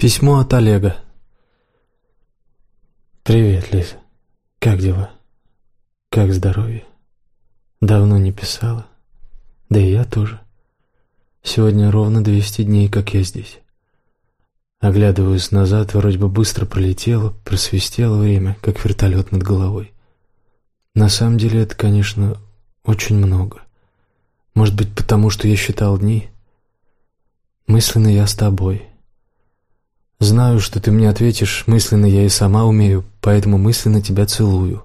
Письмо от Олега. «Привет, Лиза. Как дела? Как здоровье? Давно не писала. Да и я тоже. Сегодня ровно 200 дней, как я здесь. Оглядываюсь назад, вроде бы быстро пролетело, просвистело время, как вертолет над головой. На самом деле это, конечно, очень много. Может быть, потому что я считал дни. Мысленно я с тобой». Знаю, что ты мне ответишь, мысленно я и сама умею, поэтому мысленно тебя целую.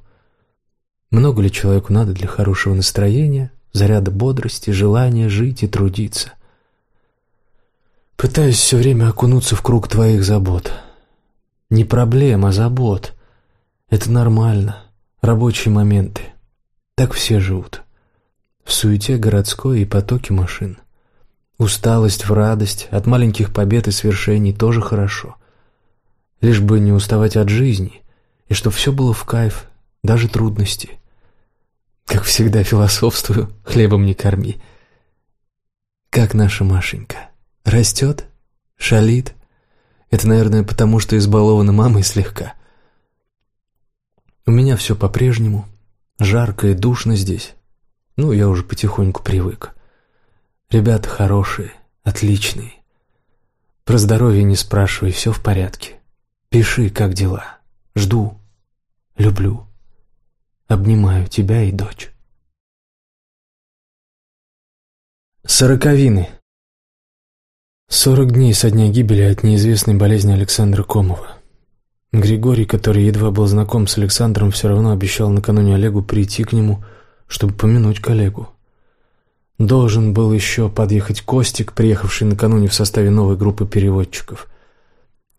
Много ли человеку надо для хорошего настроения, заряда бодрости, желания жить и трудиться? Пытаюсь все время окунуться в круг твоих забот. Не проблем, а забот. Это нормально. Рабочие моменты. Так все живут. В суете городской и потоке машин. Усталость в радость, от маленьких побед и свершений тоже хорошо. Лишь бы не уставать от жизни, и чтоб все было в кайф, даже трудности. Как всегда философствую, хлебом не корми. Как наша Машенька? Растет? Шалит? Это, наверное, потому что избалована мамой слегка. У меня все по-прежнему. Жарко и душно здесь. Ну, я уже потихоньку привык. Ребята хорошие, отличные. Про здоровье не спрашивай, все в порядке. Пиши, как дела. Жду. Люблю. Обнимаю тебя и дочь. Сороковины. Сорок дней со дня гибели от неизвестной болезни Александра Комова. Григорий, который едва был знаком с Александром, все равно обещал накануне Олегу прийти к нему, чтобы помянуть коллегу. Должен был еще подъехать Костик, приехавший накануне в составе новой группы переводчиков.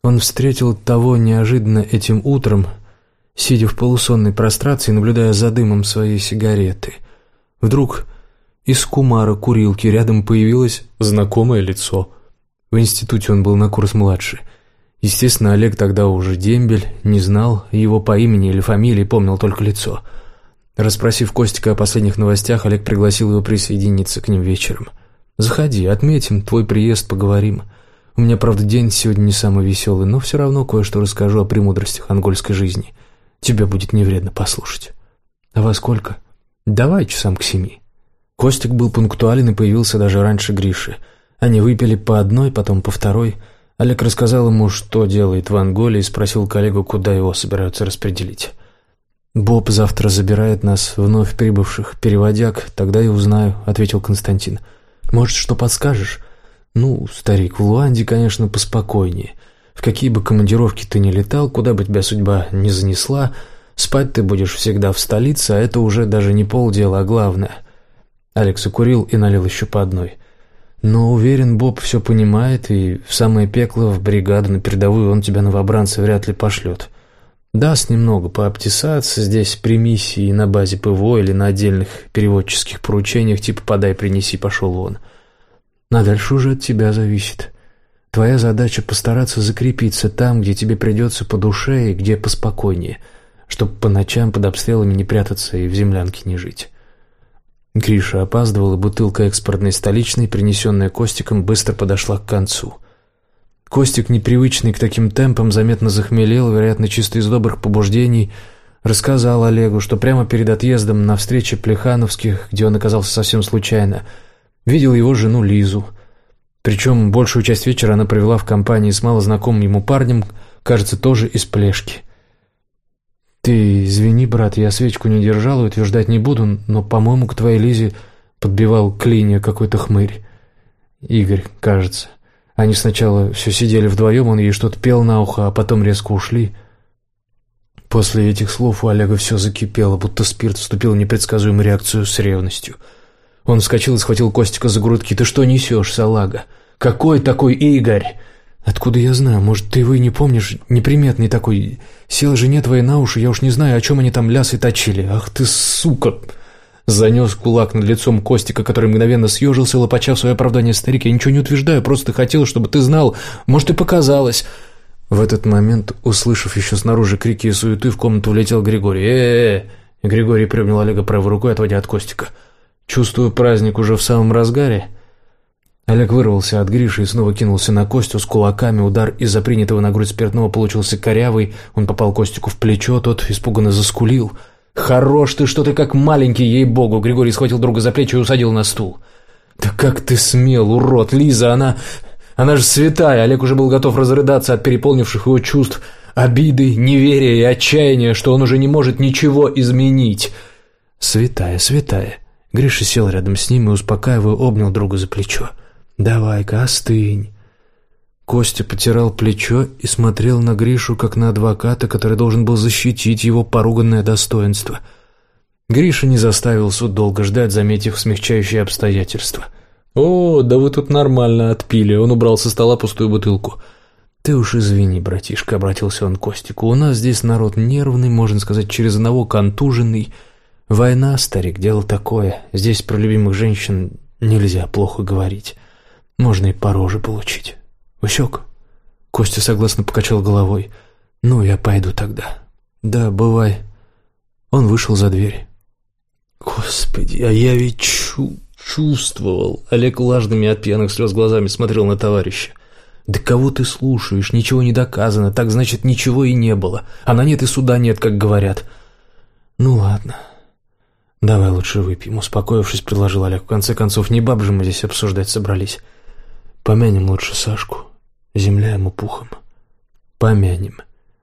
Он встретил того неожиданно этим утром, сидя в полусонной прострации, наблюдая за дымом своей сигареты. Вдруг из кумара курилки рядом появилось знакомое лицо. В институте он был на курс младше. Естественно, Олег тогда уже дембель, не знал его по имени или фамилии, помнил только лицо — Распросив Костика о последних новостях, Олег пригласил его присоединиться к ним вечером. «Заходи, отметим твой приезд, поговорим. У меня, правда, день сегодня не самый веселый, но все равно кое-что расскажу о премудростях ангольской жизни. Тебе будет не вредно послушать». «А во сколько?» «Давай часам к семи». Костик был пунктуален и появился даже раньше Гриши. Они выпили по одной, потом по второй. Олег рассказал ему, что делает в Анголе, и спросил коллегу, куда его собираются распределить. «Боб завтра забирает нас, вновь прибывших, переводяк, тогда и узнаю», — ответил Константин. «Может, что подскажешь?» «Ну, старик, в Луанде, конечно, поспокойнее. В какие бы командировки ты ни летал, куда бы тебя судьба не занесла, спать ты будешь всегда в столице, а это уже даже не полдела, а главное». Алекс закурил и налил еще по одной. «Но уверен, Боб все понимает, и в самое пекло, в бригаду, на передовую он тебя новобранца вряд ли пошлет». Даст немного пообтесаться здесь при миссии на базе ПВО или на отдельных переводческих поручениях типа «подай, принеси, пошел вон». А дальше уже от тебя зависит. Твоя задача постараться закрепиться там, где тебе придется по душе и где поспокойнее, чтобы по ночам под обстрелами не прятаться и в землянке не жить. Гриша опаздывал, и бутылка экспортной столичной, принесенная Костиком, быстро подошла к концу. Костик, непривычный к таким темпам, заметно захмелел, вероятно, чисто из добрых побуждений, рассказал Олегу, что прямо перед отъездом на встрече Плехановских, где он оказался совсем случайно, видел его жену Лизу. Причем большую часть вечера она провела в компании с малознакомым ему парнем, кажется, тоже из Плешки. «Ты извини, брат, я свечку не держал и утверждать не буду, но, по-моему, к твоей Лизе подбивал клинья какой-то хмырь. Игорь, кажется». Они сначала все сидели вдвоем, он ей что-то пел на ухо, а потом резко ушли. После этих слов у Олега все закипело, будто спирт вступил в непредсказуемую реакцию с ревностью. Он вскочил и схватил Костика за грудки. «Ты что несешь, салага? Какой такой Игорь?» «Откуда я знаю? Может, ты его и не помнишь? Неприметный такой. Сел жене твоей на уши, я уж не знаю, о чем они там лясы точили. Ах ты, сука!» Занес кулак над лицом Костика, который мгновенно съежился, лопача свое оправдание старик. «Я ничего не утверждаю, просто хотел, чтобы ты знал. Может, и показалось». В этот момент, услышав еще снаружи крики и суеты, в комнату влетел Григорий. «Э-э-э!» Григорий приобнял Олега правой рукой, отводя от Костика. «Чувствую, праздник уже в самом разгаре». Олег вырвался от Гриши и снова кинулся на Костю с кулаками. Удар из-за принятого на грудь спиртного получился корявый. Он попал Костику в плечо, тот испуганно заскулил. «Хорош ты, что ты как маленький, ей-богу!» Григорий схватил друга за плечи и усадил на стул. «Да как ты смел, урод! Лиза, она... Она же святая!» Олег уже был готов разрыдаться от переполнивших его чувств, обиды, неверия и отчаяния, что он уже не может ничего изменить. «Святая, святая!» Гриша сел рядом с ним и, успокаивая, обнял друга за плечо. «Давай-ка, остынь». Костя потирал плечо и смотрел на Гришу, как на адвоката, который должен был защитить его поруганное достоинство. Гриша не заставил суд долго ждать, заметив смягчающие обстоятельства. «О, да вы тут нормально отпили», — он убрал со стола пустую бутылку. «Ты уж извини, братишка», — обратился он к Костику. «У нас здесь народ нервный, можно сказать, через одного контуженный. Война, старик, дело такое. Здесь про любимых женщин нельзя плохо говорить». Можно и по роже получить. Усек?» Костя согласно покачал головой. «Ну, я пойду тогда». «Да, бывай». Он вышел за дверь. «Господи, а я ведь чу чувствовал!» Олег влажными от пьяных слез глазами смотрел на товарища. «Да кого ты слушаешь? Ничего не доказано. Так значит, ничего и не было. А на нет и суда нет, как говорят». «Ну ладно. Давай лучше выпьем», — успокоившись, предложил Олег. «В конце концов, не баб же мы здесь обсуждать собрались». Помянем лучше Сашку. Земля ему пухом. Помянем.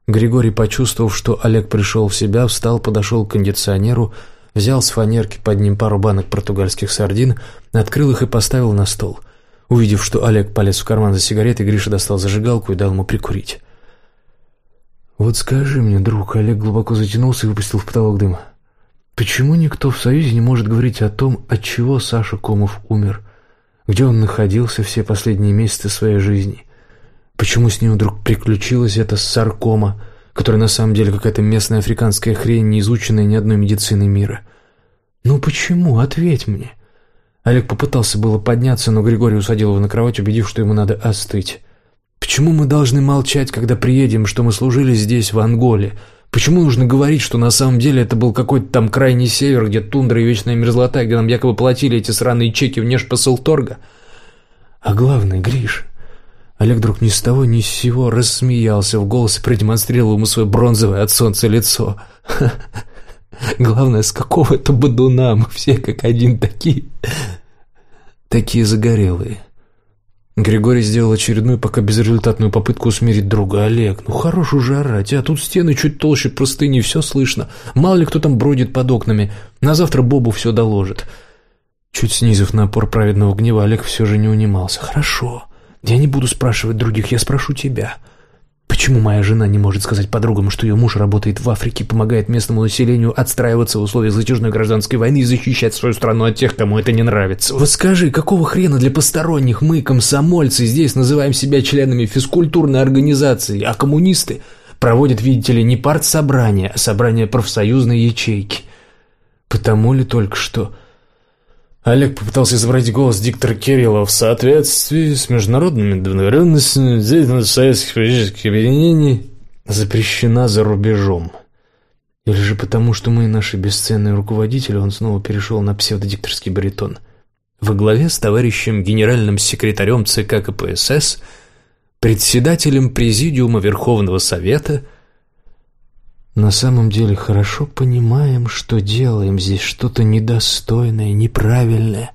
Григорий, почувствовав, что Олег пришел в себя, встал, подошел к кондиционеру, взял с фанерки под ним пару банок португальских сардин, открыл их и поставил на стол. Увидев, что Олег полез в карман за сигаретой, Гриша достал зажигалку и дал ему прикурить. «Вот скажи мне, друг», — Олег глубоко затянулся и выпустил в потолок дым, «почему никто в Союзе не может говорить о том, от чего Саша Комов умер?» Где он находился все последние месяцы своей жизни? Почему с ним вдруг приключилась эта саркома, которая на самом деле какая-то местная африканская хрень, не изученная ни одной медициной мира? Ну почему? Ответь мне. Олег попытался было подняться, но Григорий усадил его на кровать, убедив, что ему надо остыть. Почему мы должны молчать, когда приедем, что мы служили здесь, в Анголе? Почему нужно говорить, что на самом деле это был какой-то там крайний север, где тундра и вечная мерзлота, где нам якобы платили эти сраные чеки внешпосылторга? А главное, Гриш... Олег вдруг ни с того ни с сего рассмеялся в голос продемонстрировал ему свое бронзовое от солнца лицо. Главное, с какого это бодуна мы все как один такие... Такие загорелые. Григорий сделал очередную, пока безрезультатную попытку усмирить друга. «Олег, ну хорош уже орать, а тут стены чуть толще простыни, все слышно. Мало ли кто там бродит под окнами. На завтра Бобу все доложит». Чуть снизив напор праведного гнева, Олег все же не унимался. «Хорошо, я не буду спрашивать других, я спрошу тебя. Почему моя жена не может сказать подругам, что ее муж работает в Африке, помогает местному населению отстраиваться в условиях затяжной гражданской войны и защищать свою страну от тех, кому это не нравится? Вот скажи, какого хрена для посторонних мы, комсомольцы, здесь называем себя членами физкультурной организации, а коммунисты проводят, видите ли, не партсобрания, а собрания профсоюзной ячейки? Потому ли только что Олег попытался изобразить голос диктора Кирилла в соответствии с международными договоренностями деятельность советских политических объединений запрещена за рубежом. Или же потому, что мы наши бесценные руководители, он снова перешел на псевдодикторский баритон. Во главе с товарищем генеральным секретарем ЦК КПСС, председателем Президиума Верховного Совета – на самом деле хорошо понимаем, что делаем здесь что-то недостойное, неправильное,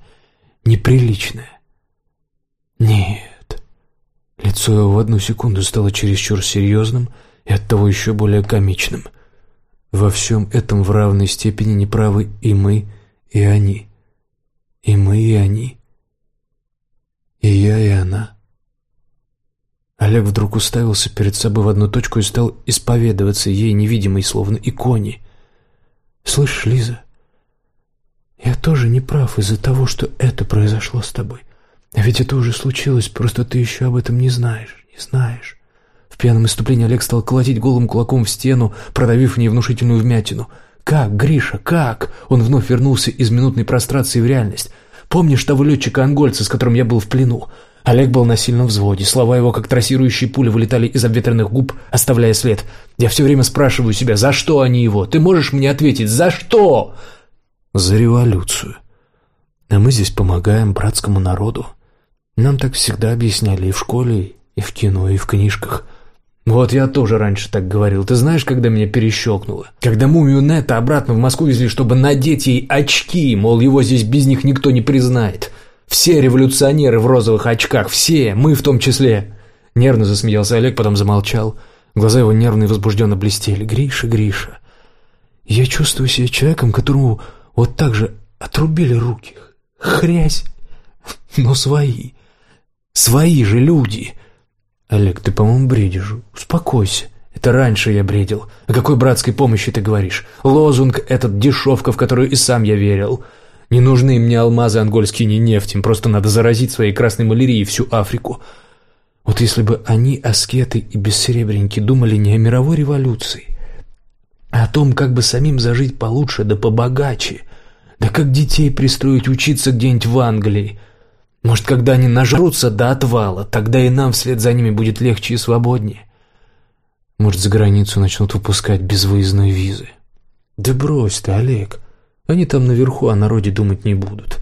неприличное. Нет. Лицо его в одну секунду стало чересчур серьезным и оттого еще более комичным. Во всем этом в равной степени неправы и мы, и они. И мы, и они. И я, и она. Олег вдруг уставился перед собой в одну точку и стал исповедоваться ей невидимой, словно иконе. «Слышишь, Лиза, я тоже не прав из-за того, что это произошло с тобой. А ведь это уже случилось, просто ты еще об этом не знаешь, не знаешь». В пьяном иступлении Олег стал колотить голым кулаком в стену, продавив в ней внушительную вмятину. «Как, Гриша, как?» Он вновь вернулся из минутной прострации в реальность. «Помнишь того летчика-ангольца, с которым я был в плену? Олег был на сильном взводе. Слова его, как трассирующие пули, вылетали из обветренных губ, оставляя след. Я все время спрашиваю себя, за что они его? Ты можешь мне ответить, за что? За революцию. А мы здесь помогаем братскому народу. Нам так всегда объясняли и в школе, и в кино, и в книжках. Вот я тоже раньше так говорил. Ты знаешь, когда меня перещелкнуло? Когда мумию Нета обратно в Москву везли, чтобы надеть ей очки, мол, его здесь без них никто не признает. Все революционеры в розовых очках, все, мы в том числе. Нервно засмеялся Олег, потом замолчал. Глаза его нервно и возбужденно блестели. «Гриша, Гриша, я чувствую себя человеком, которому вот так же отрубили руки. Хрясь, но свои. Свои же люди». «Олег, ты, по-моему, бредишь. Успокойся. Это раньше я бредил. О какой братской помощи ты говоришь? Лозунг этот дешевка, в которую и сам я верил. Не нужны мне алмазы ангольские, не нефть. Им просто надо заразить своей красной малярией всю Африку. Вот если бы они, аскеты и бессеребренники, думали не о мировой революции, а о том, как бы самим зажить получше да побогаче, да как детей пристроить учиться где-нибудь в Англии, может, когда они нажрутся до отвала, тогда и нам вслед за ними будет легче и свободнее. Может, за границу начнут выпускать безвыездной визы. Да брось ты, Олег. Они там наверху о народе думать не будут.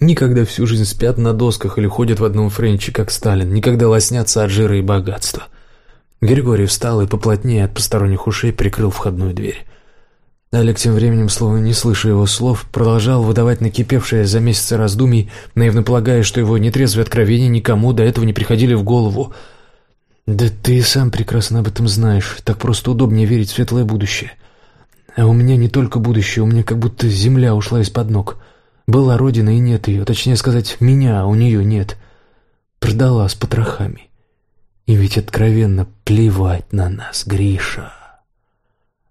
Никогда всю жизнь спят на досках или ходят в одном френче, как Сталин. Никогда лоснятся от жира и богатства. Григорий встал и поплотнее от посторонних ушей прикрыл входную дверь. Олег тем временем, словно не слыша его слов, продолжал выдавать накипевшее за месяцы раздумий, наивно полагая, что его нетрезвые откровения никому до этого не приходили в голову. «Да ты сам прекрасно об этом знаешь. Так просто удобнее верить в светлое будущее. А у меня не только будущее, у меня как будто земля ушла из-под ног. Была родина и нет ее, точнее сказать, меня, а у нее нет. Продала с потрохами. И ведь откровенно плевать на нас, Гриша».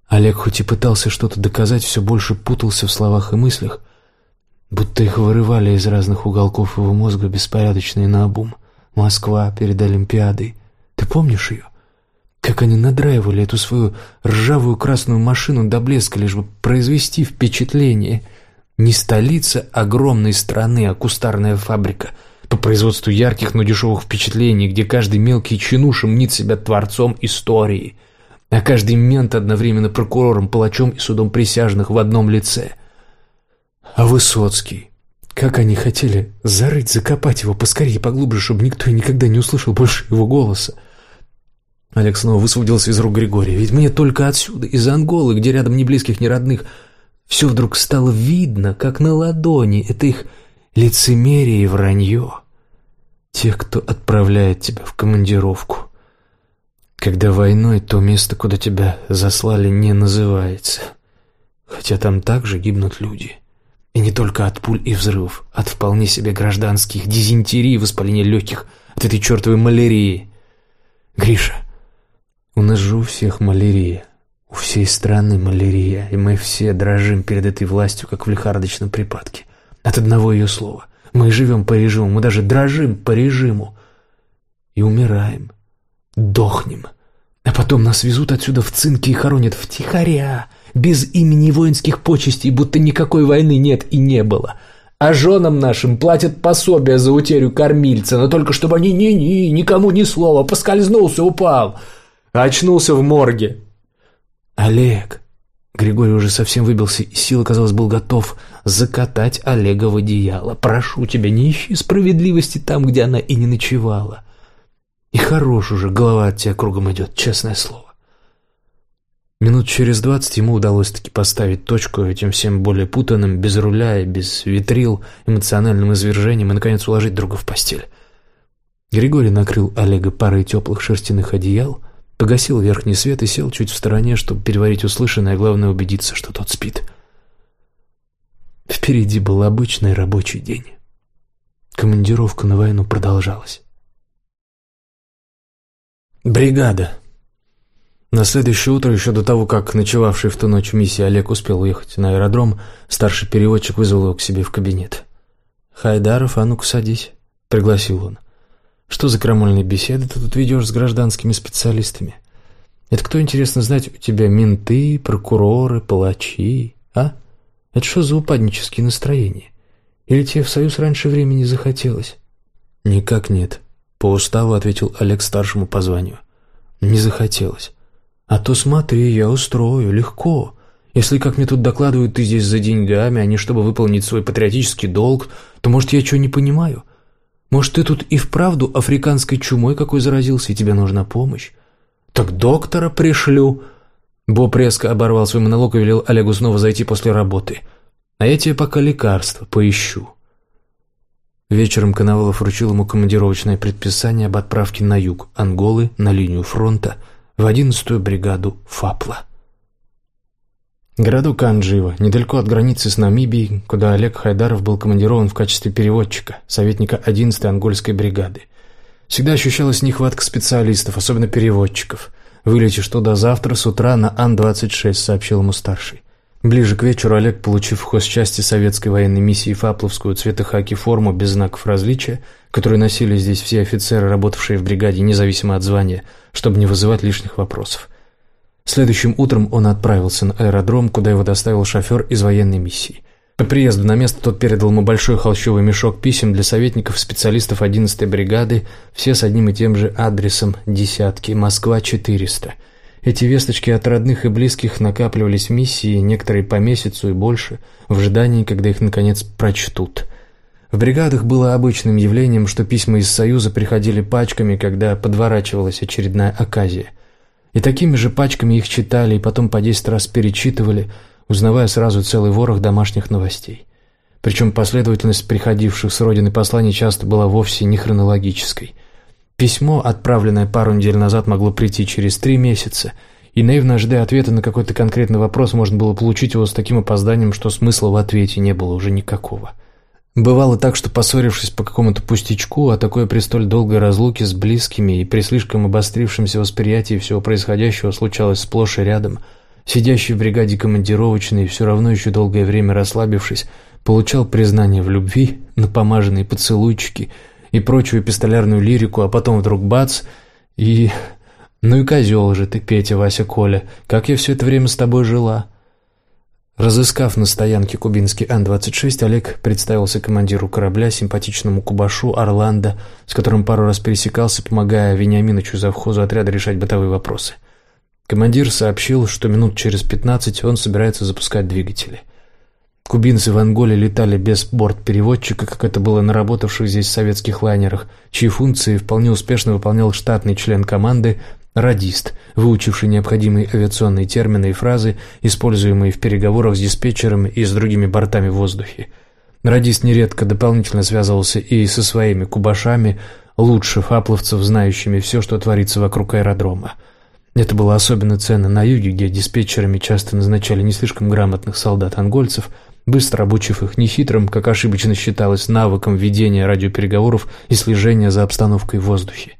Олег хоть и пытался что-то доказать, все больше путался в словах и мыслях, будто их вырывали из разных уголков его мозга беспорядочные наобум. Москва перед Олимпиадой. Ты помнишь ее? Как они надраивали эту свою ржавую красную машину до блеска, лишь бы произвести впечатление. Не столица огромной страны, а кустарная фабрика по производству ярких, но дешевых впечатлений, где каждый мелкий чинуша мнит себя творцом истории — а каждый мент одновременно прокурором, палачом и судом присяжных в одном лице. А Высоцкий... Как они хотели зарыть, закопать его поскорее поглубже, чтобы никто и никогда не услышал больше его голоса. Олег снова высвободился из рук Григория. Ведь мне только отсюда, из Анголы, где рядом ни близких, ни родных, все вдруг стало видно, как на ладони. Это их лицемерие и вранье. Тех, кто отправляет тебя в командировку. Когда войной то место, куда тебя заслали, не называется. Хотя там также гибнут люди. И не только от пуль и взрывов, от вполне себе гражданских дизентерий, воспаления легких, от этой чертовой малярии. Гриша, у нас же у всех малярия. У всей страны малярия, и мы все дрожим перед этой властью, как в лихорадочном припадке. От одного ее слова. Мы живем по режиму, мы даже дрожим по режиму. И умираем дохнем. А потом нас везут отсюда в цинки и хоронят втихаря, без имени воинских почестей, будто никакой войны нет и не было. А женам нашим платят пособие за утерю кормильца, но только чтобы они ни-ни, никому ни слова, поскользнулся, упал. Очнулся в морге. Олег. Григорий уже совсем выбился, и сила, казалось, был готов закатать Олега в одеяло. «Прошу тебя, не ищи справедливости там, где она и не ночевала. И хорош уже, голова от тебя кругом идет, честное слово. Минут через двадцать ему удалось таки поставить точку этим всем более путанным, без руля и без витрил, эмоциональным извержением и, наконец, уложить друга в постель. Григорий накрыл Олега парой теплых шерстяных одеял, погасил верхний свет и сел чуть в стороне, чтобы переварить услышанное, а главное убедиться, что тот спит. Впереди был обычный рабочий день. Командировка на войну продолжалась. Бригада. На следующее утро, еще до того, как ночевавший в ту ночь в миссии Олег успел уехать на аэродром, старший переводчик вызвал его к себе в кабинет. «Хайдаров, а ну-ка садись», — пригласил он. «Что за крамольные беседы ты тут ведешь с гражданскими специалистами? Это кто, интересно знать, у тебя менты, прокуроры, палачи, а? Это что за упаднические настроения? Или тебе в союз раньше времени захотелось?» «Никак нет», по уставу ответил Олег старшему по званию. Не захотелось. А то смотри, я устрою, легко. Если, как мне тут докладывают, ты здесь за деньгами, а не чтобы выполнить свой патриотический долг, то, может, я чего не понимаю? Может, ты тут и вправду африканской чумой какой заразился, и тебе нужна помощь? Так доктора пришлю. Боб резко оборвал свой монолог и велел Олегу снова зайти после работы. А я тебе пока лекарства поищу. Вечером Коновалов вручил ему командировочное предписание об отправке на юг Анголы на линию фронта в 11-ю бригаду ФАПЛА. Городок Андживо, недалеко от границы с Намибией, куда Олег Хайдаров был командирован в качестве переводчика, советника 11-й ангольской бригады. Всегда ощущалась нехватка специалистов, особенно переводчиков. «Вылетишь туда завтра с утра на Ан-26», — сообщил ему старший. Ближе к вечеру Олег, получив в хозчасти советской военной миссии Фапловскую цветохаки форму без знаков различия, которую носили здесь все офицеры, работавшие в бригаде, независимо от звания, чтобы не вызывать лишних вопросов, Следующим утром он отправился на аэродром, куда его доставил шофер из военной миссии. По приезду на место тот передал ему большой холщовый мешок писем для советников специалистов 11-й бригады, все с одним и тем же адресом «Десятки», Москва, 400. Эти весточки от родных и близких накапливались в миссии, некоторые по месяцу и больше, в ожидании, когда их наконец прочтут. В бригадах было обычным явлением, что письма из Союза приходили пачками, когда подворачивалась очередная оказия – и такими же пачками их читали и потом по десять раз перечитывали, узнавая сразу целый ворох домашних новостей. Причем последовательность приходивших с родины посланий часто была вовсе не хронологической. Письмо, отправленное пару недель назад, могло прийти через три месяца, и наивно ожидая ответа на какой-то конкретный вопрос, можно было получить его с таким опозданием, что смысла в ответе не было уже никакого. Бывало так, что, поссорившись по какому-то пустячку, а такое при столь долгой разлуке с близкими и при слишком обострившемся восприятии всего происходящего случалось сплошь и рядом, сидящий в бригаде командировочный, все равно еще долгое время расслабившись, получал признание в любви, напомаженные поцелуйчики и прочую пистолярную лирику, а потом вдруг бац и... «Ну и козел же ты, Петя, Вася, Коля, как я все это время с тобой жила?» Разыскав на стоянке кубинский Ан-26, Олег представился командиру корабля, симпатичному кубашу Орландо, с которым пару раз пересекался, помогая Вениаминовичу завхозу отряда решать бытовые вопросы. Командир сообщил, что минут через пятнадцать он собирается запускать двигатели. Кубинцы в Анголе летали без бортпереводчика, как это было на работавших здесь советских лайнерах, чьи функции вполне успешно выполнял штатный член команды Радист, выучивший необходимые авиационные термины и фразы, используемые в переговорах с диспетчером и с другими бортами в воздухе. Радист нередко дополнительно связывался и со своими кубашами, лучше фапловцев, знающими все, что творится вокруг аэродрома. Это было особенно ценно на юге, где диспетчерами часто назначали не слишком грамотных солдат-ангольцев, быстро обучив их нехитрым, как ошибочно считалось, навыкам ведения радиопереговоров и слежения за обстановкой в воздухе.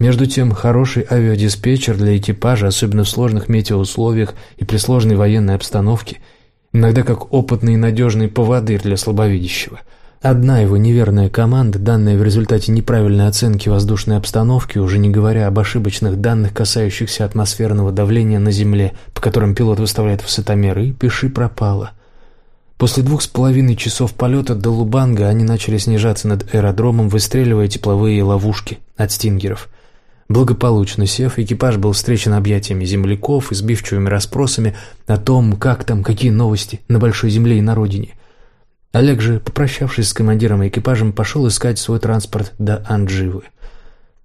Между тем, хороший авиадиспетчер для экипажа, особенно в сложных метеоусловиях и при сложной военной обстановке, иногда как опытный и надежный поводырь для слабовидящего. Одна его неверная команда, данная в результате неправильной оценки воздушной обстановки, уже не говоря об ошибочных данных, касающихся атмосферного давления на Земле, по которым пилот выставляет высотомеры, и пиши пропало. После двух с половиной часов полета до Лубанга они начали снижаться над аэродромом, выстреливая тепловые ловушки от стингеров – Благополучно сев, экипаж был встречен объятиями земляков и сбивчивыми расспросами о том, как там, какие новости на Большой Земле и на родине. Олег же, попрощавшись с командиром и экипажем, пошел искать свой транспорт до Андживы.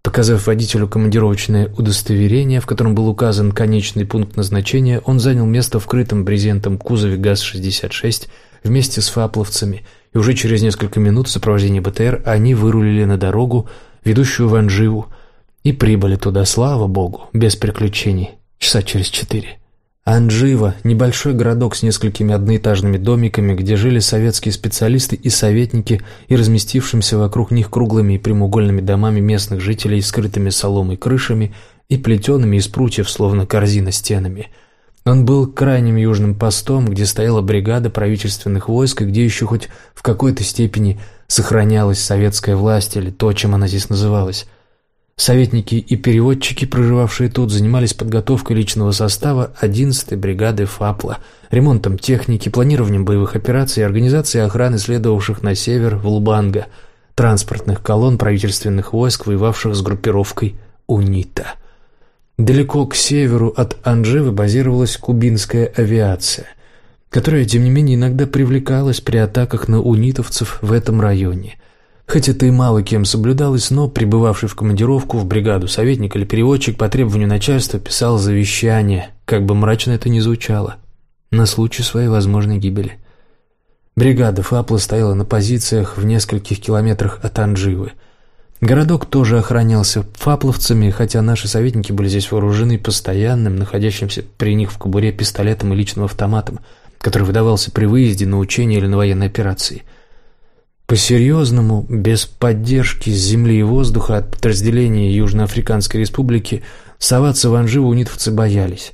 Показав водителю командировочное удостоверение, в котором был указан конечный пункт назначения, он занял место в крытом брезентом кузове ГАЗ-66 вместе с фапловцами, и уже через несколько минут в сопровождении БТР они вырулили на дорогу, ведущую в Андживу, и прибыли туда, слава богу, без приключений, часа через четыре. Анджива – небольшой городок с несколькими одноэтажными домиками, где жили советские специалисты и советники, и разместившимся вокруг них круглыми и прямоугольными домами местных жителей, скрытыми соломой крышами и плетеными из прутьев, словно корзина стенами. Он был крайним южным постом, где стояла бригада правительственных войск и где еще хоть в какой-то степени сохранялась советская власть или то, чем она здесь называлась – Советники и переводчики, проживавшие тут, занимались подготовкой личного состава 11-й бригады ФАПЛа, ремонтом техники, планированием боевых операций и организацией охраны следовавших на север в Лубанга, транспортных колонн правительственных войск, воевавших с группировкой УНИТА. Далеко к северу от Анжевы базировалась кубинская авиация, которая, тем не менее, иногда привлекалась при атаках на унитовцев в этом районе – Хоть это и мало кем соблюдалось, но прибывавший в командировку в бригаду советник или переводчик по требованию начальства писал завещание, как бы мрачно это ни звучало, на случай своей возможной гибели. Бригада Фапла стояла на позициях в нескольких километрах от Анживы. Городок тоже охранялся фапловцами, хотя наши советники были здесь вооружены постоянным, находящимся при них в кобуре пистолетом и личным автоматом, который выдавался при выезде на учения или на военной операции – по-серьезному, без поддержки земли и воздуха от подразделения Южноафриканской республики, соваться в Анживу унитовцы боялись.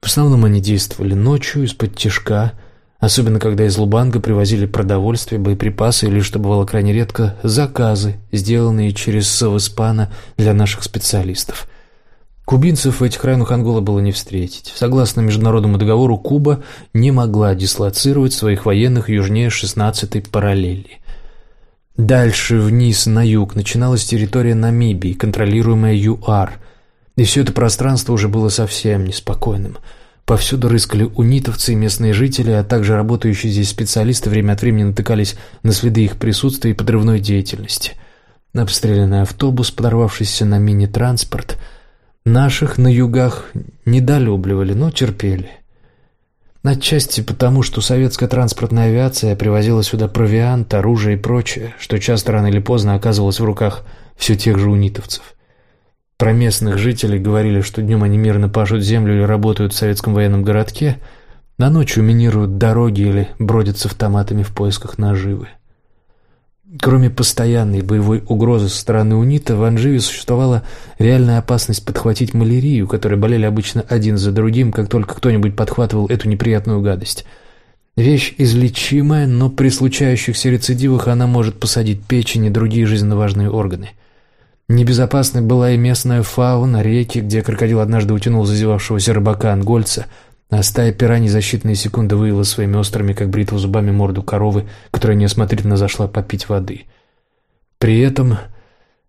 В основном они действовали ночью, из-под тяжка, особенно когда из Лубанга привозили продовольствие, боеприпасы или, что бывало крайне редко, заказы, сделанные через Савыспана для наших специалистов. Кубинцев в этих районах Анголы было не встретить. Согласно международному договору, Куба не могла дислоцировать своих военных южнее 16-й параллели. Дальше вниз на юг начиналась территория Намибии, контролируемая ЮАР, и все это пространство уже было совсем неспокойным. Повсюду рыскали унитовцы и местные жители, а также работающие здесь специалисты время от времени натыкались на следы их присутствия и подрывной деятельности. Обстрелянный автобус, подорвавшийся на мини-транспорт. Наших на югах недолюбливали, но терпели. Отчасти потому, что советская транспортная авиация привозила сюда провиант, оружие и прочее, что часто рано или поздно оказывалось в руках все тех же унитовцев. Про местных жителей говорили, что днем они мирно пашут землю или работают в советском военном городке, а ночью минируют дороги или бродят с автоматами в поисках наживы. Кроме постоянной боевой угрозы со стороны УНИТа, в Анживе существовала реальная опасность подхватить малярию, которой болели обычно один за другим, как только кто-нибудь подхватывал эту неприятную гадость. Вещь излечимая, но при случающихся рецидивах она может посадить печень и другие жизненно важные органы. Небезопасной была и местная фауна, реки, где крокодил однажды утянул зазевавшегося рыбака-ангольца – а стая пираний за считанные секунды выила своими острыми, как бритва зубами, морду коровы, которая неосмотрительно зашла попить воды. При этом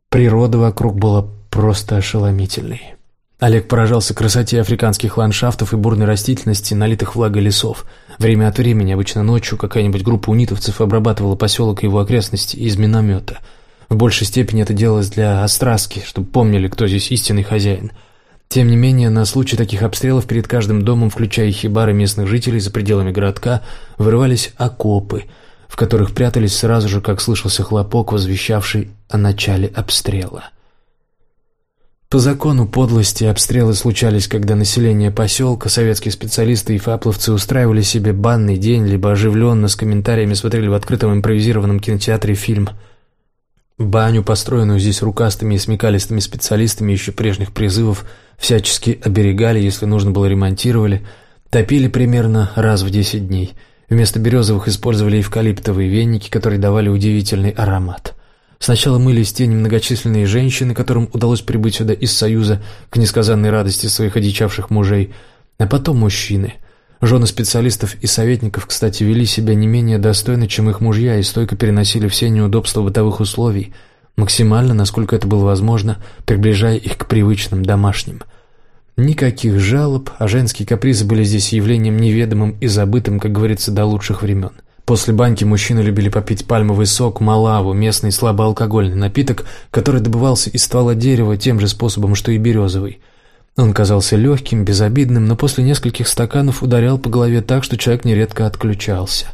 природа вокруг была просто ошеломительной. Олег поражался красоте африканских ландшафтов и бурной растительности, налитых влагой лесов. Время от времени, обычно ночью, какая-нибудь группа унитовцев обрабатывала поселок и его окрестности из миномета. В большей степени это делалось для остраски, чтобы помнили, кто здесь истинный хозяин – тем не менее, на случай таких обстрелов перед каждым домом, включая хибары местных жителей за пределами городка, вырывались окопы, в которых прятались сразу же, как слышался хлопок, возвещавший о начале обстрела. По закону подлости обстрелы случались, когда население поселка, советские специалисты и фапловцы устраивали себе банный день, либо оживленно с комментариями смотрели в открытом импровизированном кинотеатре фильм – Баню, построенную здесь рукастыми и смекалистыми специалистами еще прежних призывов, всячески оберегали, если нужно было ремонтировали, топили примерно раз в 10 дней. Вместо березовых использовали эвкалиптовые веники, которые давали удивительный аромат. Сначала мылись те немногочисленные женщины, которым удалось прибыть сюда из Союза к несказанной радости своих одичавших мужей, а потом мужчины – Жены специалистов и советников, кстати, вели себя не менее достойно, чем их мужья, и стойко переносили все неудобства бытовых условий, максимально, насколько это было возможно, приближая их к привычным домашним. Никаких жалоб, а женские капризы были здесь явлением неведомым и забытым, как говорится, до лучших времен. После баньки мужчины любили попить пальмовый сок, малаву, местный слабоалкогольный напиток, который добывался из ствола дерева тем же способом, что и березовый – он казался легким, безобидным, но после нескольких стаканов ударял по голове так, что человек нередко отключался.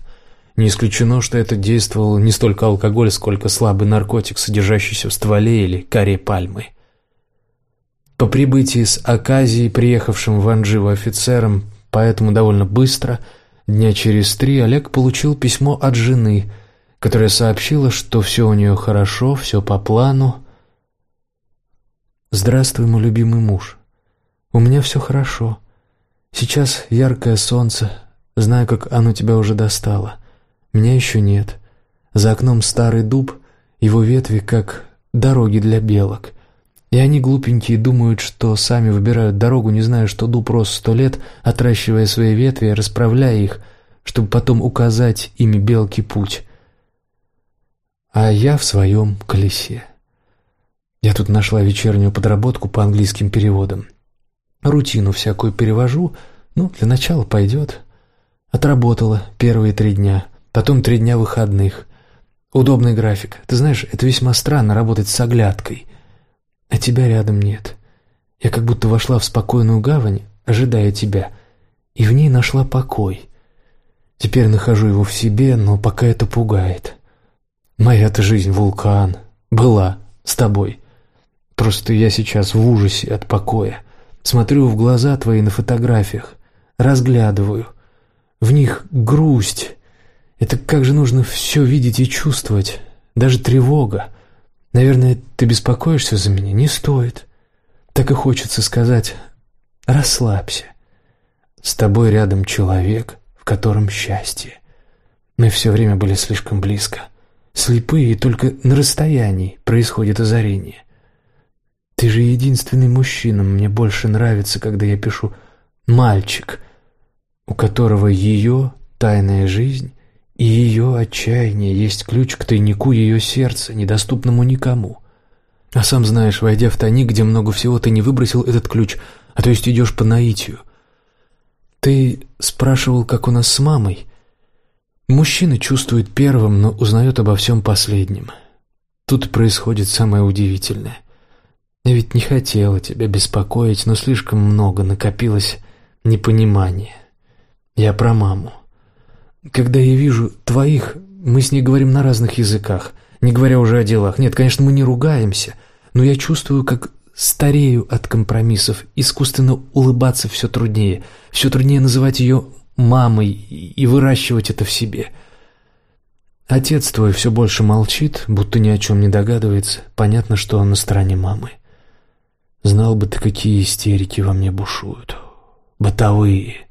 Не исключено, что это действовал не столько алкоголь, сколько слабый наркотик, содержащийся в стволе или коре пальмы. По прибытии с Аказии, приехавшим в Анживу офицером, поэтому довольно быстро, дня через три, Олег получил письмо от жены, которая сообщила, что все у нее хорошо, все по плану. «Здравствуй, мой любимый муж. У меня все хорошо. Сейчас яркое солнце. Знаю, как оно тебя уже достало. Меня еще нет. За окном старый дуб, его ветви как дороги для белок. И они глупенькие думают, что сами выбирают дорогу, не зная, что дуб рос сто лет, отращивая свои ветви и расправляя их, чтобы потом указать ими белке путь. А я в своем колесе. Я тут нашла вечернюю подработку по английским переводам. Рутину всякую перевожу, ну, для начала пойдет. Отработала первые три дня, потом три дня выходных. Удобный график. Ты знаешь, это весьма странно работать с оглядкой. А тебя рядом нет. Я как будто вошла в спокойную гавань, ожидая тебя, и в ней нашла покой. Теперь нахожу его в себе, но пока это пугает. Моя-то жизнь вулкан. Была с тобой. Просто я сейчас в ужасе от покоя. Смотрю в глаза твои на фотографиях, разглядываю. В них грусть. Это как же нужно все видеть и чувствовать. Даже тревога. Наверное, ты беспокоишься за меня? Не стоит. Так и хочется сказать «расслабься». С тобой рядом человек, в котором счастье. Мы все время были слишком близко. Слепые, и только на расстоянии происходит озарение. Ты же единственный мужчина, мне больше нравится, когда я пишу «мальчик», у которого ее тайная жизнь и ее отчаяние есть ключ к тайнику ее сердца, недоступному никому. А сам знаешь, войдя в тайник, где много всего, ты не выбросил этот ключ, а то есть идешь по наитию. Ты спрашивал, как у нас с мамой. Мужчина чувствует первым, но узнает обо всем последним. Тут происходит самое удивительное. Я ведь не хотела тебя беспокоить, но слишком много накопилось непонимания. Я про маму. Когда я вижу твоих, мы с ней говорим на разных языках, не говоря уже о делах. Нет, конечно, мы не ругаемся, но я чувствую, как старею от компромиссов, искусственно улыбаться все труднее, все труднее называть ее мамой и выращивать это в себе. Отец твой все больше молчит, будто ни о чем не догадывается, понятно, что он на стороне мамы. Знал бы ты, какие истерики во мне бушуют. Бытовые.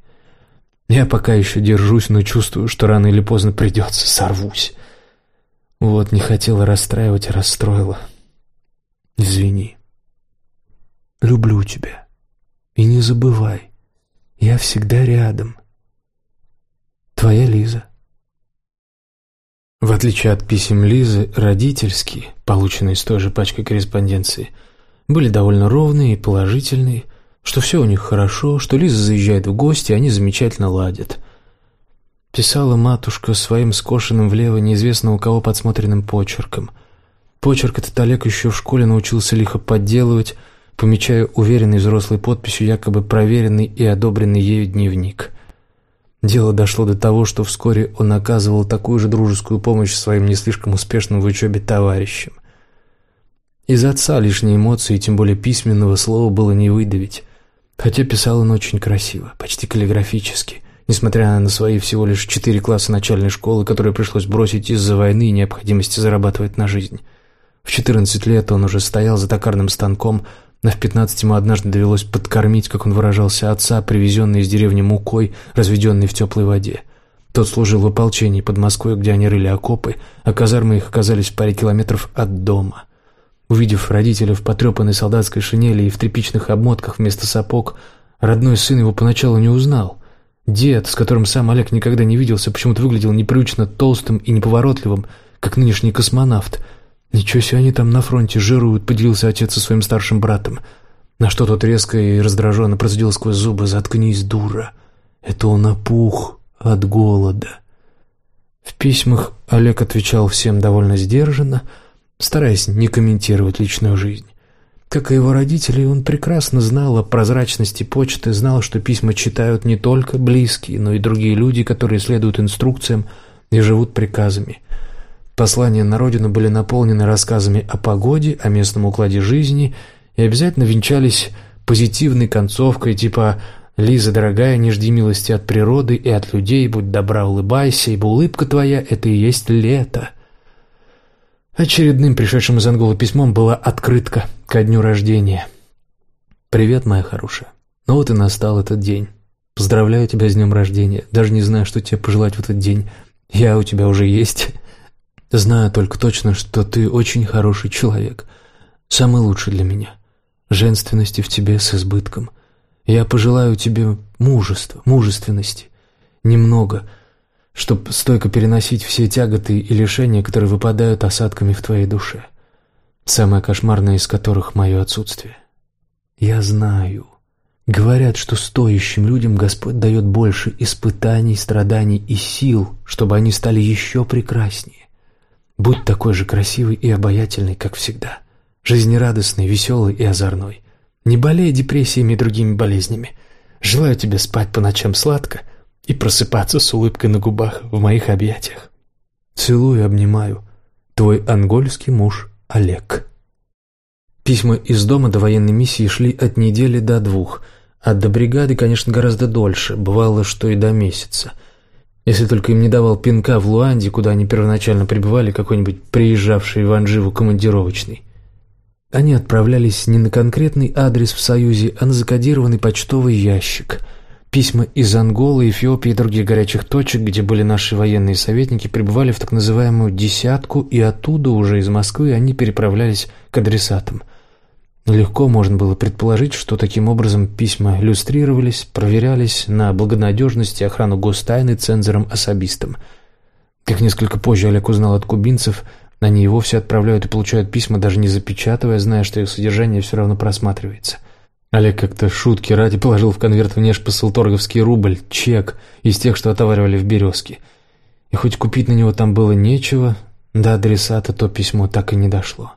Я пока еще держусь, но чувствую, что рано или поздно придется, сорвусь. Вот, не хотела расстраивать, а расстроила. Извини. Люблю тебя. И не забывай, я всегда рядом. Твоя Лиза. В отличие от писем Лизы, родительские, полученные с той же пачкой корреспонденции, были довольно ровные и положительные, что все у них хорошо, что Лиза заезжает в гости, они замечательно ладят. Писала матушка своим скошенным влево неизвестно у кого подсмотренным почерком. Почерк этот Олег еще в школе научился лихо подделывать, помечая уверенной взрослой подписью якобы проверенный и одобренный ею дневник. Дело дошло до того, что вскоре он оказывал такую же дружескую помощь своим не слишком успешным в учебе товарищам. Из отца лишние эмоции, тем более письменного слова, было не выдавить. Хотя писал он очень красиво, почти каллиграфически, несмотря на свои всего лишь четыре класса начальной школы, которые пришлось бросить из-за войны и необходимости зарабатывать на жизнь. В 14 лет он уже стоял за токарным станком, но в 15 ему однажды довелось подкормить, как он выражался, отца, привезенный из деревни мукой, разведенной в теплой воде. Тот служил в ополчении под Москвой, где они рыли окопы, а казармы их оказались в паре километров от дома. Увидев родителя в потрепанной солдатской шинели и в тряпичных обмотках вместо сапог, родной сын его поначалу не узнал. Дед, с которым сам Олег никогда не виделся, почему-то выглядел непривычно толстым и неповоротливым, как нынешний космонавт. «Ничего себе они там на фронте жируют», — поделился отец со своим старшим братом. На что тот резко и раздраженно процедил сквозь зубы «Заткнись, дура! Это он опух от голода». В письмах Олег отвечал всем довольно сдержанно — стараясь не комментировать личную жизнь. Как и его родители, он прекрасно знал о прозрачности почты, знал, что письма читают не только близкие, но и другие люди, которые следуют инструкциям и живут приказами. Послания на родину были наполнены рассказами о погоде, о местном укладе жизни и обязательно венчались позитивной концовкой типа «Лиза, дорогая, не жди милости от природы и от людей, будь добра, улыбайся, ибо улыбка твоя — это и есть лето». Очередным пришедшим из Анголы письмом была открытка ко дню рождения. «Привет, моя хорошая. Ну вот и настал этот день. Поздравляю тебя с днем рождения. Даже не знаю, что тебе пожелать в этот день. Я у тебя уже есть. Знаю только точно, что ты очень хороший человек. Самый лучший для меня. Женственности в тебе с избытком. Я пожелаю тебе мужества, мужественности. Немного – чтобы стойко переносить все тяготы и лишения, которые выпадают осадками в твоей душе. Самое кошмарное из которых — мое отсутствие. Я знаю. Говорят, что стоящим людям Господь дает больше испытаний, страданий и сил, чтобы они стали еще прекраснее. Будь такой же красивый и обаятельный, как всегда. Жизнерадостный, веселый и озорной. Не болей депрессиями и другими болезнями. Желаю тебе спать по ночам сладко и просыпаться с улыбкой на губах в моих объятиях. Целую и обнимаю. Твой ангольский муж Олег. Письма из дома до военной миссии шли от недели до двух, а до бригады, конечно, гораздо дольше, бывало, что и до месяца. Если только им не давал пинка в Луанде, куда они первоначально прибывали, какой-нибудь приезжавший в Анживу командировочный. Они отправлялись не на конкретный адрес в Союзе, а на закодированный почтовый ящик. Письма из Анголы, Эфиопии и других горячих точек, где были наши военные советники, прибывали в так называемую «десятку», и оттуда уже из Москвы они переправлялись к адресатам. Легко можно было предположить, что таким образом письма иллюстрировались, проверялись на благонадежность и охрану гостайны цензором-особистом. Как несколько позже Олег узнал от кубинцев, они и вовсе отправляют и получают письма, даже не запечатывая, зная, что их содержание все равно просматривается. Олег как-то шутки ради положил в конверт внешпосылторговский рубль, чек из тех, что отоваривали в «Березке». И хоть купить на него там было нечего, до адресата то письмо так и не дошло.